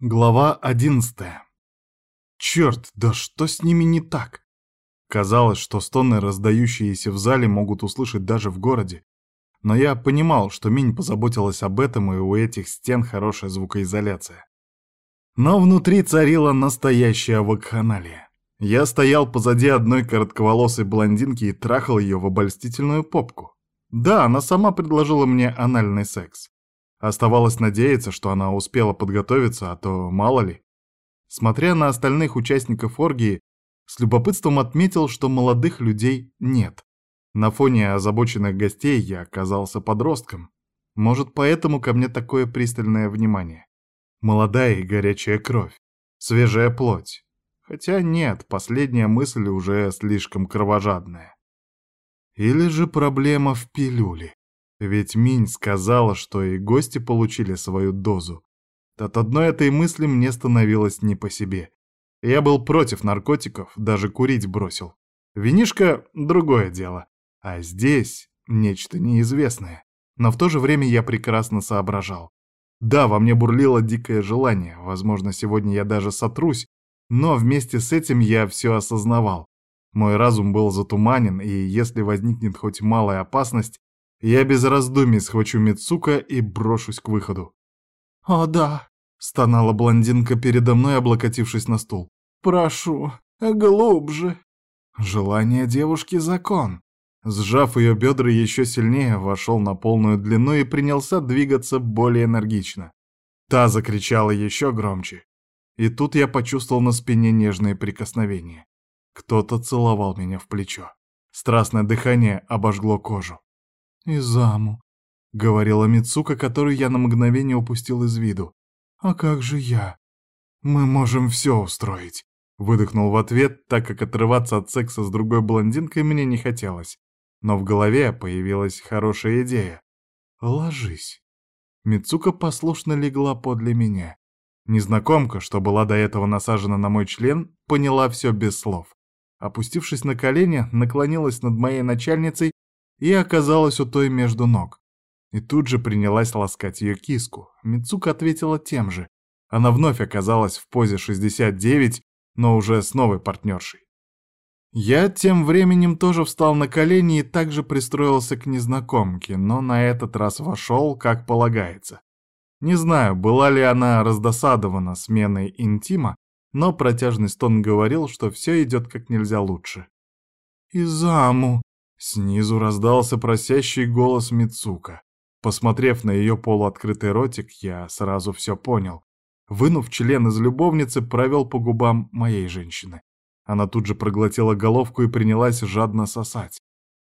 Глава одиннадцатая. Черт, да что с ними не так? Казалось, что стоны, раздающиеся в зале, могут услышать даже в городе. Но я понимал, что Минь позаботилась об этом, и у этих стен хорошая звукоизоляция. Но внутри царила настоящая вакханалия. Я стоял позади одной коротковолосой блондинки и трахал ее в обольстительную попку. Да, она сама предложила мне анальный секс. Оставалось надеяться, что она успела подготовиться, а то мало ли. Смотря на остальных участников оргии, с любопытством отметил, что молодых людей нет. На фоне озабоченных гостей я оказался подростком. Может, поэтому ко мне такое пристальное внимание. Молодая и горячая кровь, свежая плоть. Хотя нет, последняя мысль уже слишком кровожадная. Или же проблема в пилюле. Ведь Минь сказала, что и гости получили свою дозу. От одной этой мысли мне становилось не по себе. Я был против наркотиков, даже курить бросил. Винишка — другое дело. А здесь нечто неизвестное. Но в то же время я прекрасно соображал. Да, во мне бурлило дикое желание, возможно, сегодня я даже сотрусь, но вместе с этим я все осознавал. Мой разум был затуманен, и если возникнет хоть малая опасность, я без раздумий схвачу Мицука и брошусь к выходу. «О, да!» — стонала блондинка передо мной, облокотившись на стул. «Прошу, глубже!» Желание девушки — закон. Сжав ее бедра еще сильнее, вошел на полную длину и принялся двигаться более энергично. Та закричала еще громче. И тут я почувствовал на спине нежные прикосновения. Кто-то целовал меня в плечо. Страстное дыхание обожгло кожу. «Изаму», — говорила Мицука, которую я на мгновение упустил из виду. «А как же я?» «Мы можем все устроить», — выдохнул в ответ, так как отрываться от секса с другой блондинкой мне не хотелось. Но в голове появилась хорошая идея. «Ложись». Мицука послушно легла подле меня. Незнакомка, что была до этого насажена на мой член, поняла все без слов. Опустившись на колени, наклонилась над моей начальницей и оказалась у той между ног. И тут же принялась ласкать ее киску. Мицука ответила тем же. Она вновь оказалась в позе 69, но уже с новой партнершей. Я тем временем тоже встал на колени и также пристроился к незнакомке, но на этот раз вошел, как полагается. Не знаю, была ли она раздосадована сменой интима, но протяжный стон говорил, что все идет как нельзя лучше. «Изаму!» Снизу раздался просящий голос Мицука. Посмотрев на ее полуоткрытый ротик, я сразу все понял. Вынув член из любовницы, провел по губам моей женщины. Она тут же проглотила головку и принялась жадно сосать.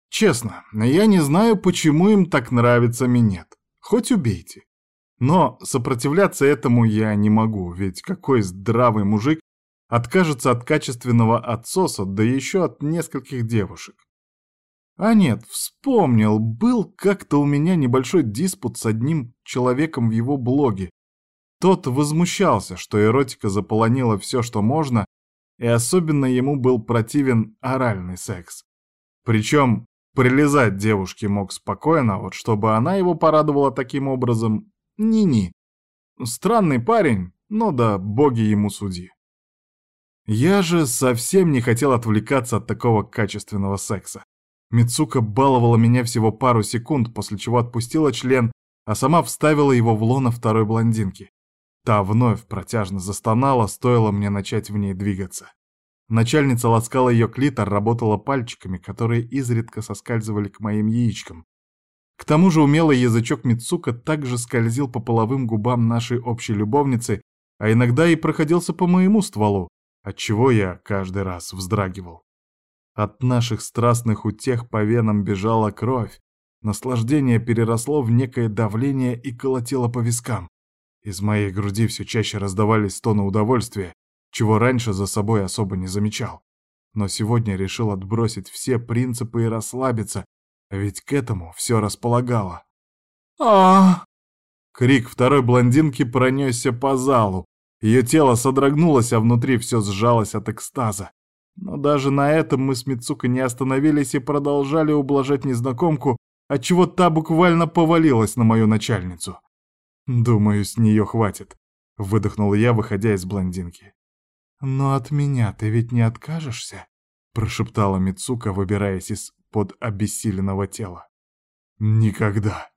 Честно, я не знаю, почему им так нравится минет. Хоть убейте. Но сопротивляться этому я не могу, ведь какой здравый мужик откажется от качественного отсоса, да еще от нескольких девушек. А нет, вспомнил, был как-то у меня небольшой диспут с одним человеком в его блоге. Тот возмущался, что эротика заполонила все, что можно, и особенно ему был противен оральный секс. Причем прилезать девушке мог спокойно, вот чтобы она его порадовала таким образом, ни-ни. Странный парень, но да боги ему суди. Я же совсем не хотел отвлекаться от такого качественного секса. Мицука баловала меня всего пару секунд, после чего отпустила член, а сама вставила его в лоно второй блондинки. Та вновь протяжно застонала, стоило мне начать в ней двигаться. Начальница ласкала ее клитор, работала пальчиками, которые изредка соскальзывали к моим яичкам. К тому же умелый язычок Мицука также скользил по половым губам нашей общей любовницы, а иногда и проходился по моему стволу, отчего я каждый раз вздрагивал. От наших страстных утех по венам бежала кровь. Наслаждение переросло в некое давление и колотило по вискам. Из моей груди все чаще раздавались стоны удовольствия, чего раньше за собой особо не замечал. Но сегодня решил отбросить все принципы и расслабиться, ведь к этому все располагало. а Крик второй блондинки пронесся по залу. Ее тело содрогнулось, а внутри все сжалось от экстаза. Но даже на этом мы с Мицука не остановились и продолжали ублажать незнакомку, отчего та буквально повалилась на мою начальницу. «Думаю, с нее хватит», — выдохнул я, выходя из блондинки. «Но от меня ты ведь не откажешься?» — прошептала Мицука, выбираясь из-под обессиленного тела. «Никогда!»